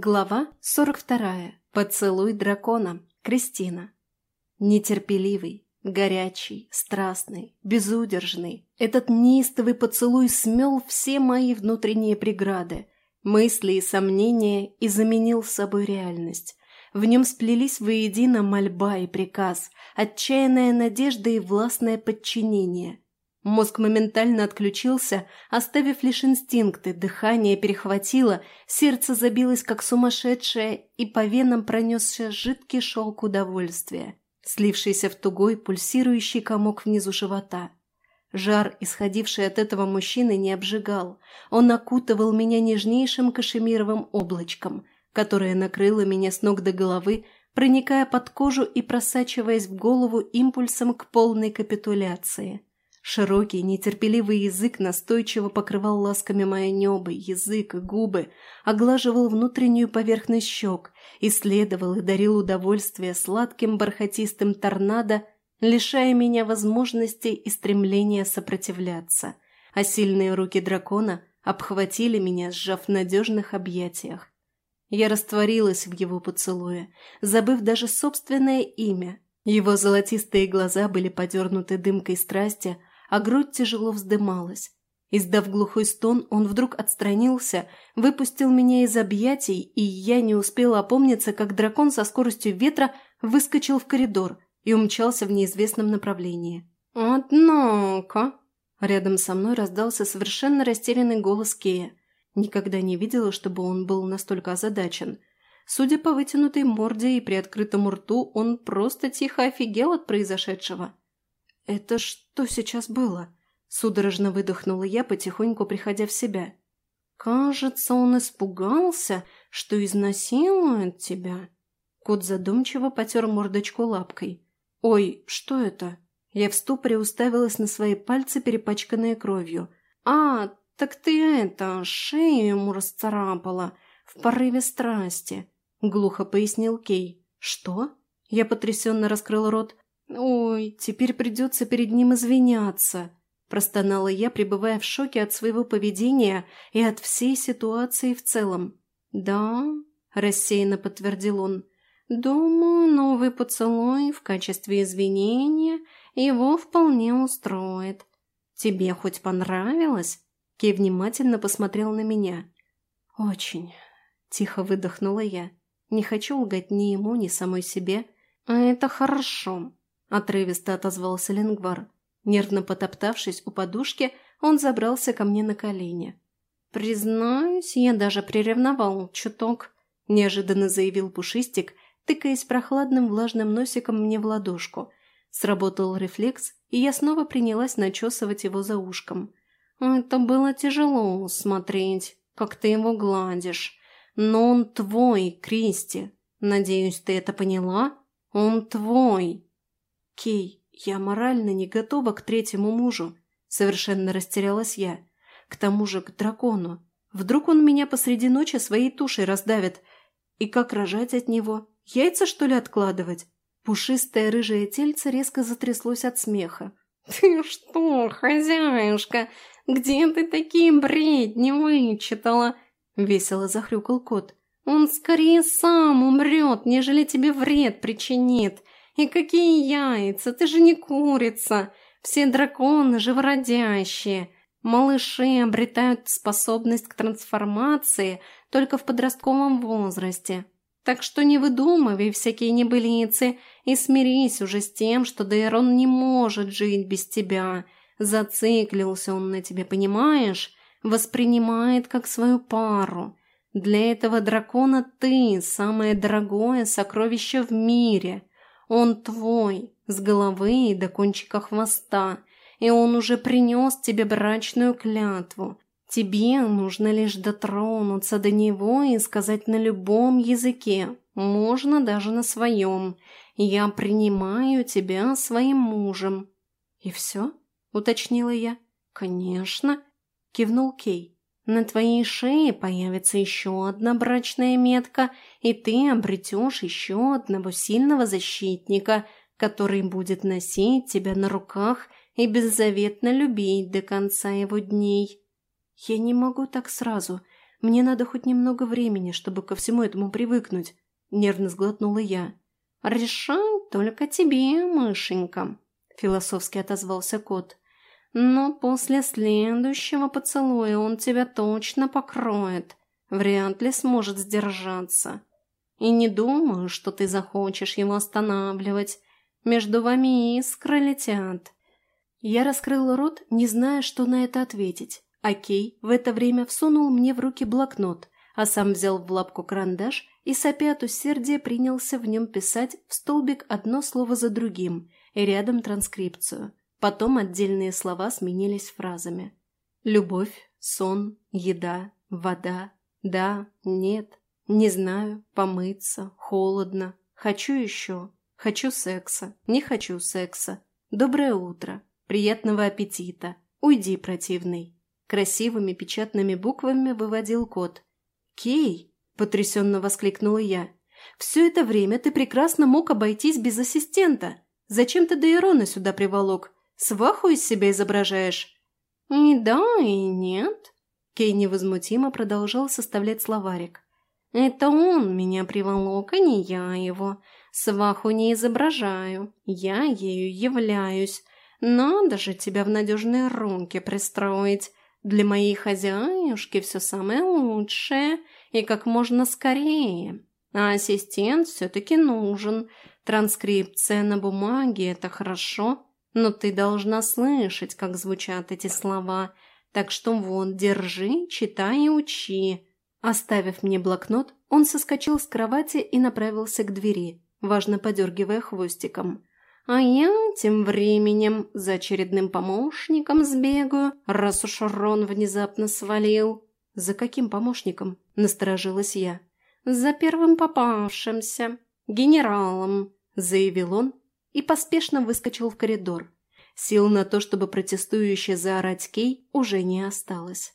Глава 42. Поцелуй дракона. Кристина. Нетерпеливый, горячий, страстный, безудержный. Этот неистовый поцелуй смел все мои внутренние преграды, мысли и сомнения и заменил собой реальность. В нем сплелись воедино мольба и приказ, отчаянная надежда и властное подчинение – Мозг моментально отключился, оставив лишь инстинкты, дыхание перехватило, сердце забилось как сумасшедшее, и по венам пронесся жидкий шелк удовольствия, слившийся в тугой, пульсирующий комок внизу живота. Жар, исходивший от этого мужчины, не обжигал. Он окутывал меня нежнейшим кашемировым облачком, которое накрыло меня с ног до головы, проникая под кожу и просачиваясь в голову импульсом к полной капитуляции – Широкий, нетерпеливый язык настойчиво покрывал ласками мои небо, язык и губы, оглаживал внутреннюю поверхность щек, исследовал и дарил удовольствие сладким бархатистым торнадо, лишая меня возможности и стремления сопротивляться, а сильные руки дракона обхватили меня, сжав в надежных объятиях. Я растворилась в его поцелуе, забыв даже собственное имя. Его золотистые глаза были подернуты дымкой страсти, а грудь тяжело вздымалась. Издав глухой стон, он вдруг отстранился, выпустил меня из объятий, и я не успела опомниться, как дракон со скоростью ветра выскочил в коридор и умчался в неизвестном направлении. «Однако...» Рядом со мной раздался совершенно растерянный голос Кея. Никогда не видела, чтобы он был настолько озадачен. Судя по вытянутой морде и приоткрытому рту, он просто тихо офигел от произошедшего. «Это что сейчас было?» – судорожно выдохнула я, потихоньку приходя в себя. «Кажется, он испугался, что изнасилует тебя». Кот задумчиво потер мордочку лапкой. «Ой, что это?» Я в ступоре уставилась на свои пальцы, перепачканные кровью. «А, так ты это, шею ему расцарапала в порыве страсти», — глухо пояснил Кей. «Что?» Я потрясенно раскрыл рот. «Ой, теперь придется перед ним извиняться», – простонала я, пребывая в шоке от своего поведения и от всей ситуации в целом. «Да», – рассеянно подтвердил он, – «думаю, новый поцелуй в качестве извинения его вполне устроит. Тебе хоть понравилось?» Кей внимательно посмотрел на меня. «Очень», – тихо выдохнула я. «Не хочу лгать ни ему, ни самой себе». «А это хорошо», – отрывисто отозвался Ленгвар. Нервно потоптавшись у подушки, он забрался ко мне на колени. «Признаюсь, я даже приревновал чуток», – неожиданно заявил Пушистик, тыкаясь прохладным влажным носиком мне в ладошку. Сработал рефлекс, и я снова принялась начесывать его за ушком. «Это было тяжело смотреть, как ты его гладишь. Но он твой, Кристи. Надеюсь, ты это поняла? Он твой!» «Кей, я морально не готова к третьему мужу», — совершенно растерялась я. «К тому же к дракону. Вдруг он меня посреди ночи своей тушей раздавит. И как рожать от него? Яйца, что ли, откладывать?» Пушистое рыжее тельце резко затряслось от смеха. «Ты что, хозяюшка, где ты такие бредни вычитала?» — весело захрюкал кот. «Он скорее сам умрет, нежели тебе вред причинит. «И какие яйца? Ты же не курица! Все драконы живородящие!» Малыши обретают способность к трансформации только в подростковом возрасте. Так что не выдумывай всякие небылицы и смирись уже с тем, что Дейрон не может жить без тебя. Зациклился он на тебе, понимаешь? Воспринимает как свою пару. Для этого дракона ты – самое дорогое сокровище в мире – он твой, с головы до кончика хвоста, и он уже принес тебе брачную клятву. Тебе нужно лишь дотронуться до него и сказать на любом языке, можно даже на своем. Я принимаю тебя своим мужем. И все? Уточнила я. Конечно, кивнул Кей. На твоей шее появится еще одна брачная метка, и ты обретешь еще одного сильного защитника, который будет носить тебя на руках и беззаветно любить до конца его дней. Я не могу так сразу. Мне надо хоть немного времени, чтобы ко всему этому привыкнуть», – нервно сглотнула я. «Решай только тебе, мышенька», – философски отозвался кот. «Но после следующего поцелуя он тебя точно покроет. Вряд ли сможет сдержаться. И не думаю, что ты захочешь его останавливать. Между вами искры летят». Я раскрыла рот, не зная, что на это ответить. Окей, в это время всунул мне в руки блокнот, а сам взял в лапку карандаш и, сопя от усердия, принялся в нем писать в столбик одно слово за другим и рядом транскрипцию. Потом отдельные слова сменились фразами. Любовь, сон, еда, вода, да, нет, не знаю, помыться, холодно, хочу еще, хочу секса, не хочу секса, доброе утро, приятного аппетита, уйди, противный. Красивыми печатными буквами выводил код. «Кей!» – потрясенно воскликнула я. «Все это время ты прекрасно мог обойтись без ассистента. Зачем ты Дейрона сюда приволок? Сваху из себя изображаешь?» «И да, и нет», – Кей невозмутимо продолжал составлять словарик. «Это он меня приволок, а не я его. Сваху не изображаю, я ею являюсь. Надо же тебя в надежные руки пристроить. Для моей хозяюшки все самое лучшее и как можно скорее. А ассистент все-таки нужен. Транскрипция на бумаге – это хорошо, но ты должна слышать, как звучат эти слова. Так что вот, держи, читай и учи». Оставив мне блокнот, он соскочил с кровати и направился к двери, важно подергивая хвостиком. А я тем временем за очередным помощником сбегаю, раз уж Рон внезапно свалил. «За каким помощником?» – насторожилась я. «За первым попавшимся, генералом», – заявил он и поспешно выскочил в коридор. Сил на то, чтобы протестующе заорать Кей, уже не осталось.